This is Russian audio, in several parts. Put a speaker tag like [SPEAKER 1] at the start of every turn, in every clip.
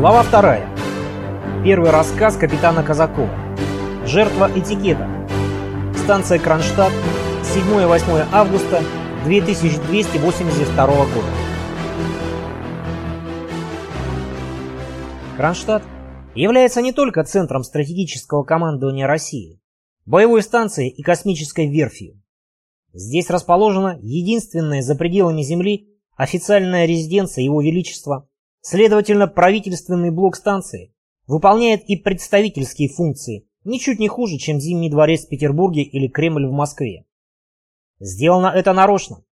[SPEAKER 1] Глава вторая. Первый рассказ капитана Казакова. Жертва этикета. Станция Кронштадт. 7-8 августа 2282 года. Кронштадт является не только центром стратегического командования России, боевой станцией и космической верфью. Здесь расположена единственная за пределами Земли официальная резиденция Его Величества Следовательно, правительственный блок станции выполняет и представительские функции, ничуть не хуже, чем Зимний дворец в Петербурге или Кремль в Москве. Сделано это нарочно.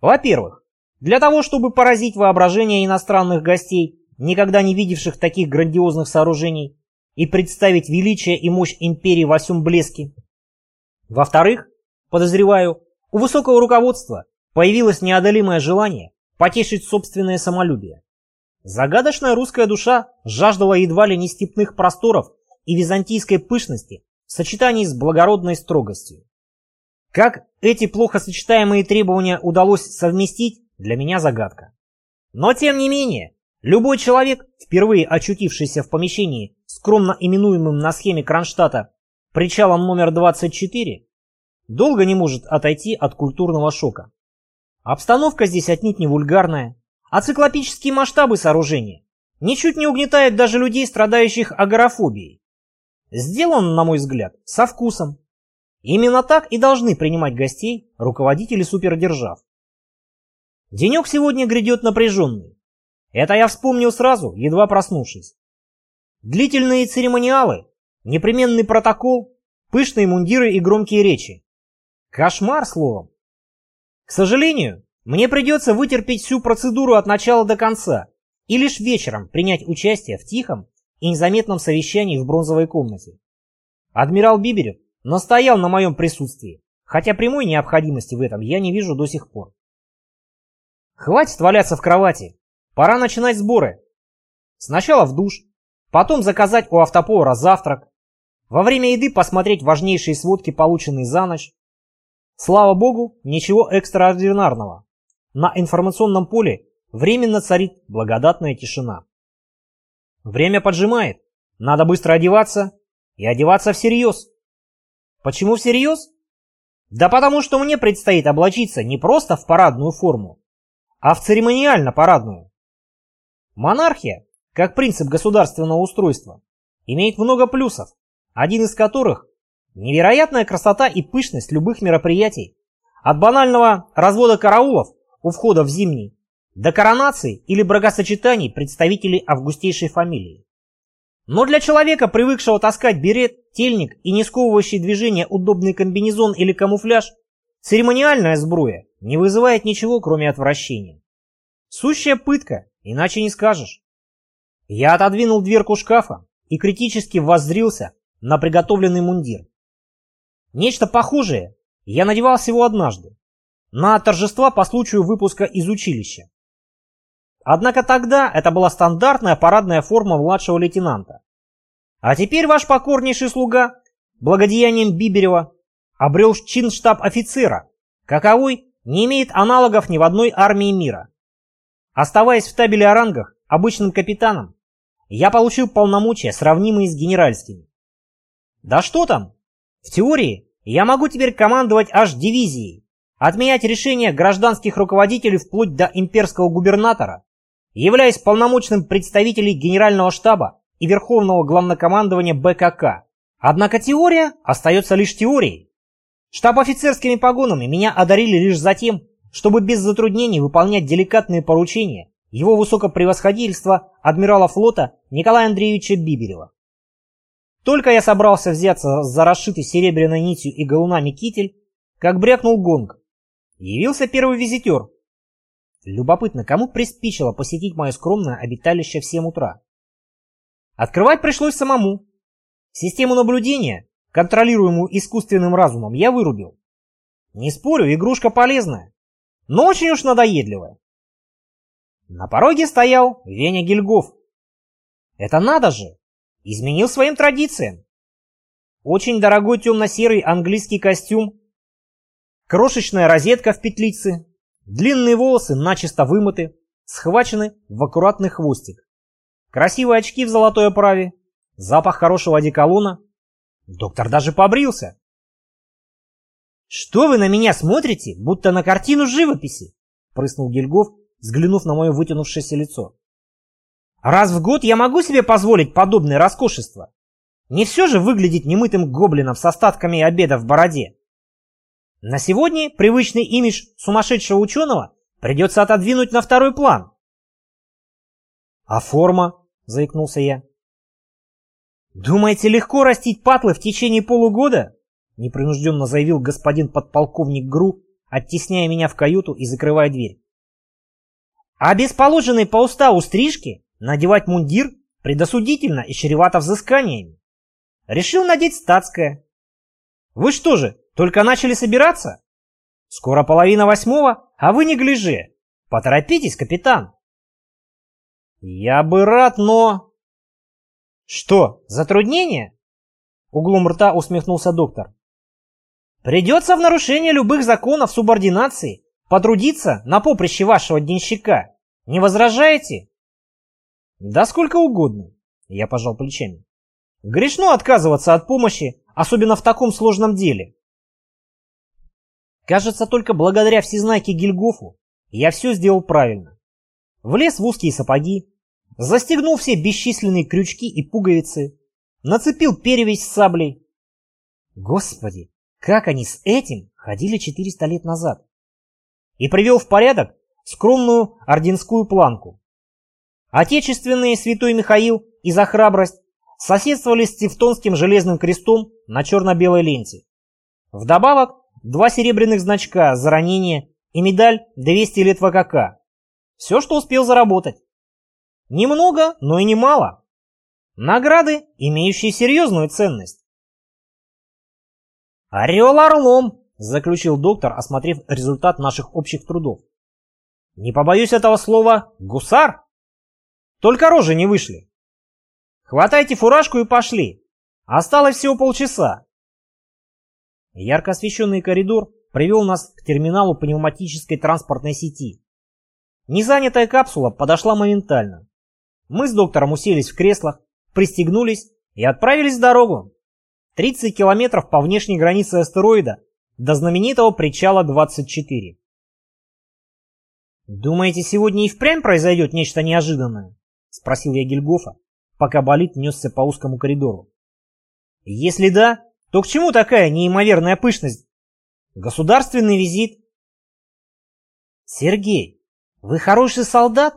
[SPEAKER 1] Во-первых, для того, чтобы поразить воображение иностранных гостей, никогда не видевших таких грандиозных сооружений, и представить величие и мощь империи во всем блеске. Во-вторых, подозреваю, у высокого руководства появилось неодолимое желание потешить собственное самолюбие. Загадочная русская душа жаждала едва ли не степных просторов и византийской пышности в сочетании с благородной строгостью. Как эти плохо сочетаемые требования удалось совместить, для меня загадка. Но тем не менее, любой человек, впервые очутившийся в помещении, скромно именуемым на схеме Кронштадта причалом номер 24, долго не может отойти от культурного шока. Обстановка здесь отнюдь не вульгарная, а циклопические масштабы сооружения ничуть не угнетают даже людей, страдающих агорафобией. Сделан, на мой взгляд, со вкусом. Именно так и должны принимать гостей руководители супердержав. Денек сегодня грядет напряженный. Это я вспомнил сразу, едва проснувшись. Длительные церемониалы, непременный протокол, пышные мундиры и громкие речи. Кошмар, словом. К сожалению, мне придется вытерпеть всю процедуру от начала до конца и лишь вечером принять участие в тихом и незаметном совещании в бронзовой комнате. Адмирал Биберев настоял на моем присутствии, хотя прямой необходимости в этом я не вижу до сих пор. Хватит валяться в кровати, пора начинать сборы. Сначала в душ, потом заказать у автоповара завтрак, во время еды посмотреть важнейшие сводки, полученные за ночь. Слава богу, ничего экстраординарного на информационном поле временно царит благодатная тишина. Время поджимает, надо быстро одеваться и одеваться всерьез. Почему всерьез? Да потому что мне предстоит облачиться не просто в парадную форму, а в церемониально-парадную. Монархия, как принцип государственного устройства, имеет много плюсов, один из которых – невероятная красота и пышность любых мероприятий, от банального развода караулов у входа в зимний, до коронации или бракосочетаний представителей августейшей фамилии. Но для человека, привыкшего таскать берет, тельник и не сковывающий движение удобный комбинезон или камуфляж, церемониальная сбруя не вызывает ничего, кроме отвращения. Сущая пытка, иначе не скажешь. Я отодвинул дверку шкафа и критически воззрился на приготовленный мундир. Нечто похожее я надевал всего однажды, на торжества по случаю выпуска из училища. Однако тогда это была стандартная парадная форма младшего лейтенанта. А теперь ваш покорнейший слуга, благодеянием Биберева, обрел чин штаб-офицера, каковой не имеет аналогов ни в одной армии мира. Оставаясь в табеле о рангах обычным капитаном, я получил полномочия, сравнимые с генеральскими. Да что там? В теории я могу теперь командовать аж дивизией, Отменять решения гражданских руководителей вплоть до имперского губернатора, являясь полномочным представителем Генерального штаба и Верховного главнокомандования БКК. Однако теория остается лишь теорией. Штаб-офицерскими погонами меня одарили лишь за тем, чтобы без затруднений выполнять деликатные поручения его высокопревосходительства адмирала флота Николая Андреевича Биберева. Только я собрался взяться за расшитый серебряной нитью и галунами китель, как брякнул гонг, Явился первый визитер. Любопытно, кому приспичило посетить мое скромное обиталище в 7 утра? Открывать пришлось самому. Систему наблюдения, контролируемую искусственным разумом, я вырубил. Не спорю, игрушка полезная, но очень уж надоедливая. На пороге стоял Веня Гильгоф. Это надо же! Изменил своим традициям. Очень дорогой темно-серый английский костюм Крошечная розетка в петлице, длинные волосы начисто вымыты, схвачены в аккуратный хвостик. красивые очки в золотой оправе, запах хорошего одеколона. Доктор даже побрился. «Что вы на меня смотрите, будто на картину живописи?» — прыснул Гильгоф, взглянув на мое вытянувшееся лицо. «Раз в год я могу себе позволить подобное роскошество. Не все же выглядеть немытым гоблином с остатками обеда в бороде. На сегодня привычный имидж сумасшедшего ученого придется отодвинуть на второй план». «А форма?» — заикнулся я. «Думаете, легко растить патлы в течение полугода?» — непринужденно заявил господин подполковник ГРУ, оттесняя меня в каюту и закрывая дверь. «А без положенной по уставу стрижки надевать мундир предосудительно и чревато взысканиями. Решил надеть статское. Вы что же, только начали собираться? Скоро половина восьмого, а вы не гляже. Поторопитесь, капитан!» «Я бы рад, но...» «Что, затруднение?» Углом рта усмехнулся доктор. Придется в нарушение любых законов субординации потрудиться на поприще вашего денщика. Не возражаете? Да сколько угодно, я пожал плечами. Грешно отказываться от помощи, особенно в таком сложном деле. Кажется, только благодаря всезнайке Гильгофу я все сделал правильно. Влез в узкие сапоги, застегнул все бесчисленные крючки и пуговицы, нацепил перевязь с саблей. Господи, как они с этим ходили 400 лет назад. И привел в порядок скромную орденскую планку. Отечественные святой Михаил и за храбрость соседствовали с Тевтонским железным крестом на черно-белой ленте. Вдобавок, два серебряных значка за ранение и медаль 200 лет ВКК. Все, что успел заработать. Немного, но и немало. Награды, имеющие серьезную ценность. «Орел орлом!» — заключил доктор, осмотрев результат наших общих трудов. «Не побоюсь этого слова, гусар! Только рожи не вышли. Хватайте фуражку и пошли. Осталось всего полчаса». Ярко освещенный коридор привел нас к терминалу пневматической транспортной сети. Незанятая капсула подошла моментально. Мы с доктором уселись в креслах, пристегнулись и отправились в дорогу. 30 километров по внешней границе астероида до знаменитого причала 24. «Думаете, сегодня и впрямь произойдет нечто неожиданное?» — спросил я Гильгофа, пока болид несся по узкому коридору. «Если да, то к чему такая неимоверная пышность? Государственный визит?» «Сергей, вы хороший солдат,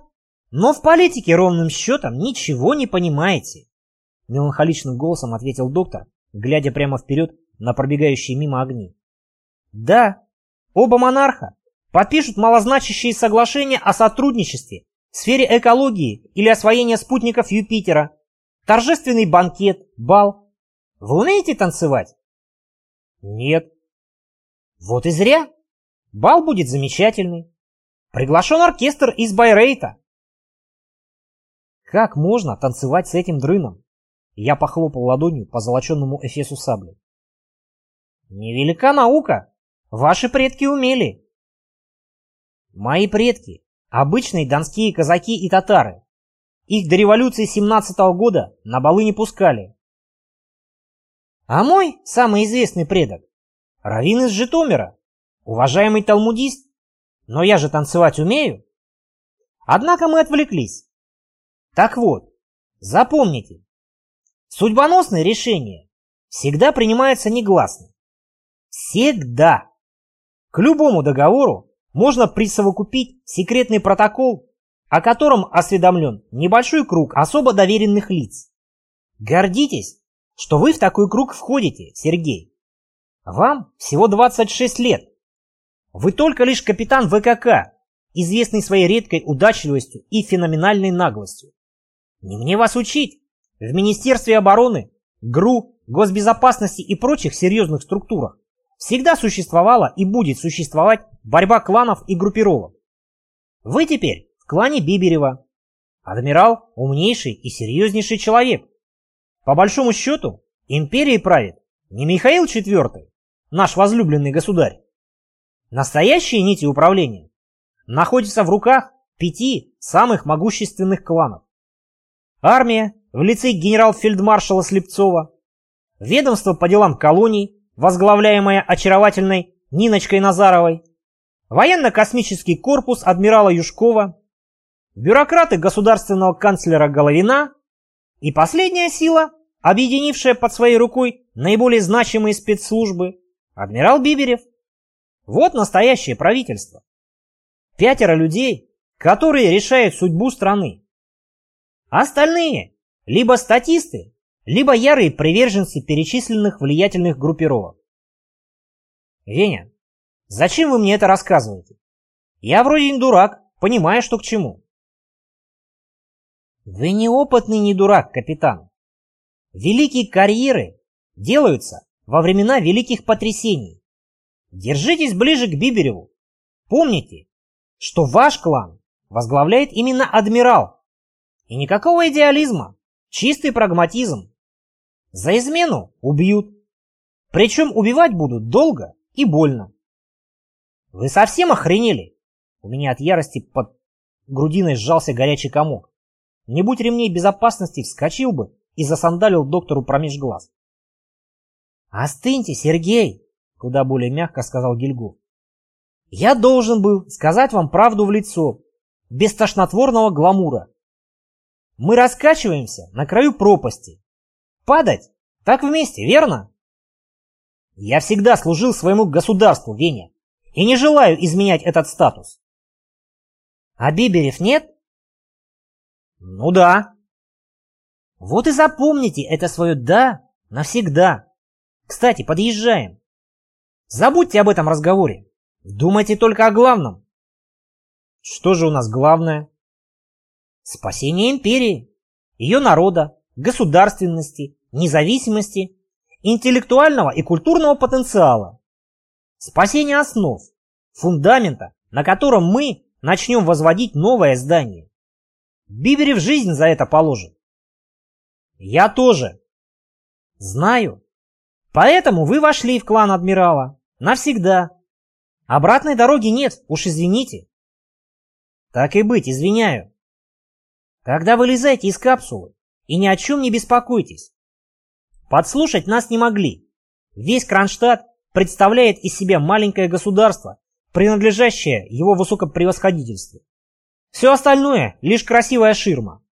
[SPEAKER 1] но в политике ровным счетом ничего не понимаете», — меланхоличным голосом ответил доктор, глядя прямо вперед на пробегающие мимо огни. Да, оба монарха подпишут малозначащие соглашения о сотрудничестве в сфере экологии или освоения спутников Юпитера, торжественный банкет, бал. Вы умеете танцевать? Нет. Вот и зря. Бал будет замечательный. Приглашен оркестр из Байрейта. Как можно танцевать с этим дрыном? Я похлопал ладонью по золоченному эфесу сабли. «Невелика наука. Ваши предки умели». «Мои предки — обычные донские казаки и татары. Их до революции семнадцатого года на балы не пускали. А мой самый известный предок — Равин из Житомира, уважаемый талмудист. Но я же танцевать умею. Однако мы отвлеклись. Так вот, запомните, Судьбоносные решения всегда принимаются негласно. Всегда. К любому договору можно присовокупить секретный протокол, о котором осведомлен небольшой круг особо доверенных лиц. Гордитесь, что вы в такой круг входите, Сергей. Вам всего 26 лет. Вы только лишь капитан ВКК, известный своей редкой удачливостью и феноменальной наглостью. Не мне вас учить. В Министерстве обороны, ГРУ, госбезопасности и прочих серьезных структурах всегда существовала и будет существовать борьба кланов и группировок. Вы теперь в клане Биберева. Адмирал – умнейший и серьезнейший человек. По большому счету, империей правит не Михаил IV, наш возлюбленный государь. Настоящие нити управления находятся в руках пяти самых могущественных кланов. армия в лице генерал-фельдмаршала Слепцова, ведомство по делам колоний, возглавляемое очаровательной Ниночкой Назаровой, военно-космический корпус адмирала Юшкова, бюрократы государственного канцлера Головина и последняя сила, объединившая под своей рукой наиболее значимые спецслужбы, адмирал Биберев. Вот настоящее правительство. Пятеро людей, которые решают судьбу страны. Остальные либо статисты, либо ярые приверженцы перечисленных влиятельных группировок. Веня, зачем вы мне это рассказываете? Я вроде не дурак, понимаю, что к чему. Вы неопытный не дурак, капитан. Великие карьеры делаются во времена великих потрясений. Держитесь ближе к Бибереву. Помните, что ваш клан возглавляет именно адмирал. И никакого идеализма, чистый прагматизм. За измену убьют. Причем убивать будут долго и больно. Вы совсем охренели? У меня от ярости под грудиной сжался горячий комок. Не будь ремней безопасности, вскочил бы и засандалил доктору промеж глаз. «Остыньте, Сергей!» — куда более мягко сказал Гильгоф. «Я должен был сказать вам правду в лицо, без тошнотворного гламура. Мы раскачиваемся на краю пропасти. Падать так вместе, верно?» Я всегда служил своему государству, Веня, и не желаю изменять этот статус. А Биберев нет? Ну да. Вот и запомните это свое «да» навсегда. Кстати, подъезжаем. Забудьте об этом разговоре. Думайте только о главном. Что же у нас главное? Спасение империи, ее народа, государственности, независимости интеллектуального и культурного потенциала, спасение основ, фундамента, на котором мы начнем возводить новое здание. Биберев жизнь за это положит. Я тоже. Знаю. Поэтому вы вошли в клан адмирала. Навсегда. Обратной дороги нет, уж извините. Так и быть, извиняю. Когда вылезайте из капсулы и ни о чем не беспокойтесь, Подслушать нас не могли. Весь Кронштадт представляет из себя маленькое государство, принадлежащее его высокопревосходительству. Все остальное — лишь красивая ширма.